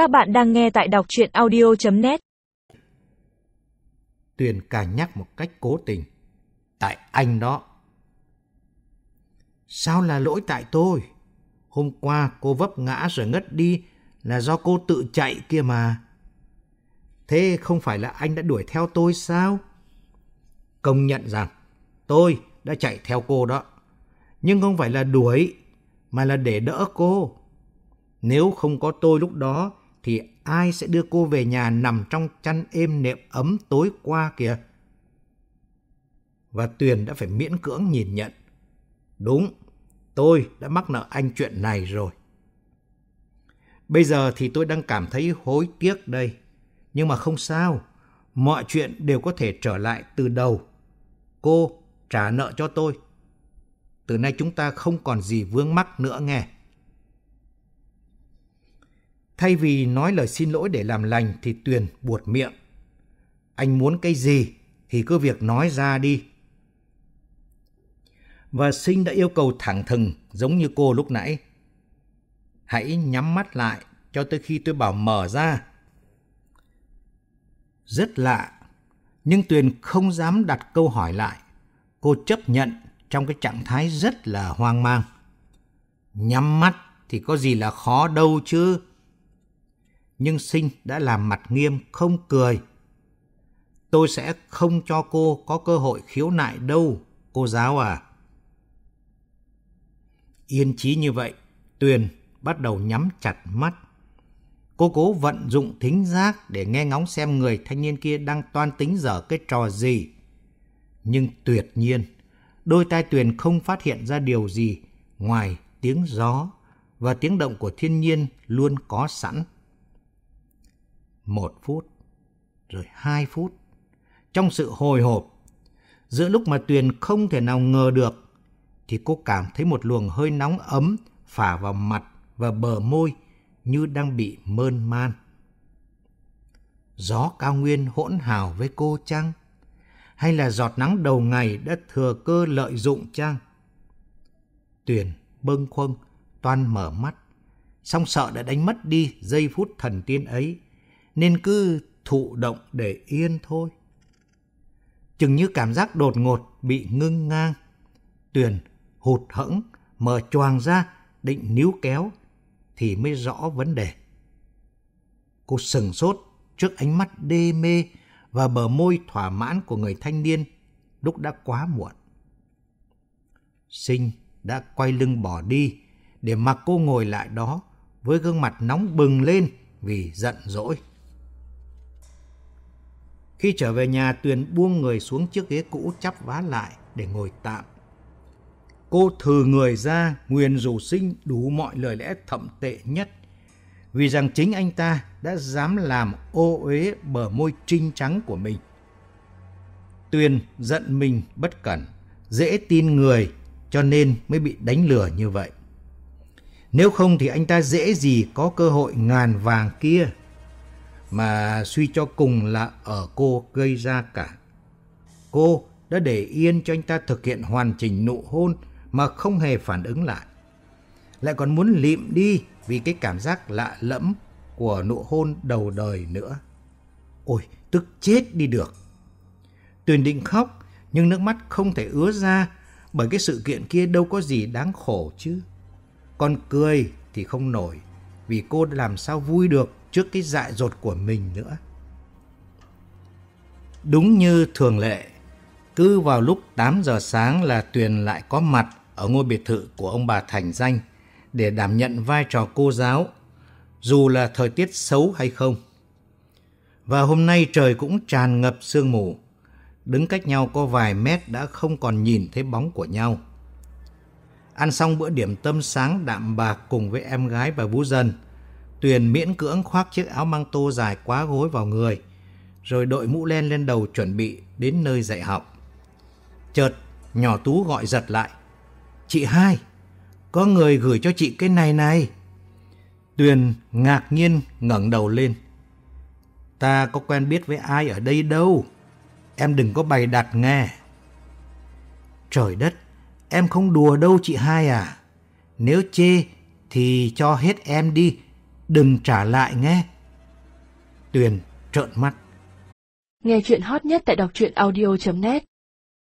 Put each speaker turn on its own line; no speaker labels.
Các bạn đang nghe tại đọc chuyện audio.net
Tuyền càng nhắc một cách cố tình. Tại anh đó. Sao là lỗi tại tôi? Hôm qua cô vấp ngã rồi ngất đi là do cô tự chạy kia mà. Thế không phải là anh đã đuổi theo tôi sao? Công nhận rằng tôi đã chạy theo cô đó. Nhưng không phải là đuổi, mà là để đỡ cô. Nếu không có tôi lúc đó, thì ai sẽ đưa cô về nhà nằm trong chăn êm nệm ấm tối qua kìa? Và Tuyền đã phải miễn cưỡng nhìn nhận. Đúng, tôi đã mắc nợ anh chuyện này rồi. Bây giờ thì tôi đang cảm thấy hối tiếc đây. Nhưng mà không sao, mọi chuyện đều có thể trở lại từ đầu. Cô trả nợ cho tôi. Từ nay chúng ta không còn gì vướng mắc nữa nghe. Thay vì nói lời xin lỗi để làm lành thì Tuyền buột miệng. Anh muốn cái gì thì cứ việc nói ra đi. Và Sinh đã yêu cầu thẳng thừng giống như cô lúc nãy. Hãy nhắm mắt lại cho tới khi tôi bảo mở ra. Rất lạ, nhưng Tuyền không dám đặt câu hỏi lại. Cô chấp nhận trong cái trạng thái rất là hoang mang. Nhắm mắt thì có gì là khó đâu chứ. Nhưng Sinh đã làm mặt nghiêm không cười. Tôi sẽ không cho cô có cơ hội khiếu nại đâu, cô giáo à. Yên trí như vậy, Tuyền bắt đầu nhắm chặt mắt. Cô cố vận dụng thính giác để nghe ngóng xem người thanh niên kia đang toan tính dở cái trò gì. Nhưng tuyệt nhiên, đôi tai Tuyền không phát hiện ra điều gì ngoài tiếng gió và tiếng động của thiên nhiên luôn có sẵn. Một phút, rồi hai phút. Trong sự hồi hộp, giữa lúc mà Tuyền không thể nào ngờ được, thì cô cảm thấy một luồng hơi nóng ấm phả vào mặt và bờ môi như đang bị mơn man. Gió cao nguyên hỗn hào với cô chăng? Hay là giọt nắng đầu ngày đã thừa cơ lợi dụng chăng? Tuyền bâng khuâng, toan mở mắt, song sợ đã đánh mất đi giây phút thần tiên ấy, nên cứ thụ động để yên thôi. Chừng như cảm giác đột ngột bị ngưng ngang. Tuyền hụt hẫng, mở choàng ra, định níu kéo, thì mới rõ vấn đề. Cô sừng sốt trước ánh mắt đê mê và bờ môi thỏa mãn của người thanh niên lúc đã quá muộn. Sinh đã quay lưng bỏ đi để mặc cô ngồi lại đó với gương mặt nóng bừng lên vì giận dỗi. Khi trở về nhà, Tuyền buông người xuống chiếc ghế cũ chắp vá lại để ngồi tạm. Cô thử người ra, nguyền rủ sinh đủ mọi lời lẽ thậm tệ nhất. Vì rằng chính anh ta đã dám làm ô uế bờ môi trinh trắng của mình. Tuyền giận mình bất cẩn, dễ tin người cho nên mới bị đánh lừa như vậy. Nếu không thì anh ta dễ gì có cơ hội ngàn vàng kia. Mà suy cho cùng là ở cô gây ra cả. Cô đã để yên cho anh ta thực hiện hoàn chỉnh nụ hôn mà không hề phản ứng lại. Lại còn muốn lịm đi vì cái cảm giác lạ lẫm của nụ hôn đầu đời nữa. Ôi, tức chết đi được. Tuyền định khóc, nhưng nước mắt không thể ứa ra bởi cái sự kiện kia đâu có gì đáng khổ chứ. Còn cười thì không nổi vì cô đã làm sao vui được trước cái dại dột của mình nữa. Đúng như thường lệ, cứ vào lúc 8 giờ sáng là Tuyền lại có mặt ở ngôi biệt thự của ông bà Thành Danh để đảm nhận vai trò cô giáo, dù là thời tiết xấu hay không. Và hôm nay trời cũng tràn ngập sương mù, đứng cách nhau có vài mét đã không còn nhìn thấy bóng của nhau. Ăn xong bữa điểm tâm sáng đạm bạc cùng với em gái và bú dân, Tuyền miễn cưỡng khoác chiếc áo măng tô dài quá gối vào người, rồi đội mũ len lên đầu chuẩn bị đến nơi dạy học. Chợt, nhỏ Tú gọi giật lại. Chị hai, có người gửi cho chị cái này này. Tuyền ngạc nhiên ngẩng đầu lên. Ta có quen biết với ai ở đây đâu. Em đừng có bày đặt nghe. Trời đất, em không đùa đâu chị hai à. Nếu chê thì cho hết em đi, đừng trả lại nghe. Tuyền trợn mắt.
Nghe chuyện hot nhất tại đọc truyện audio.net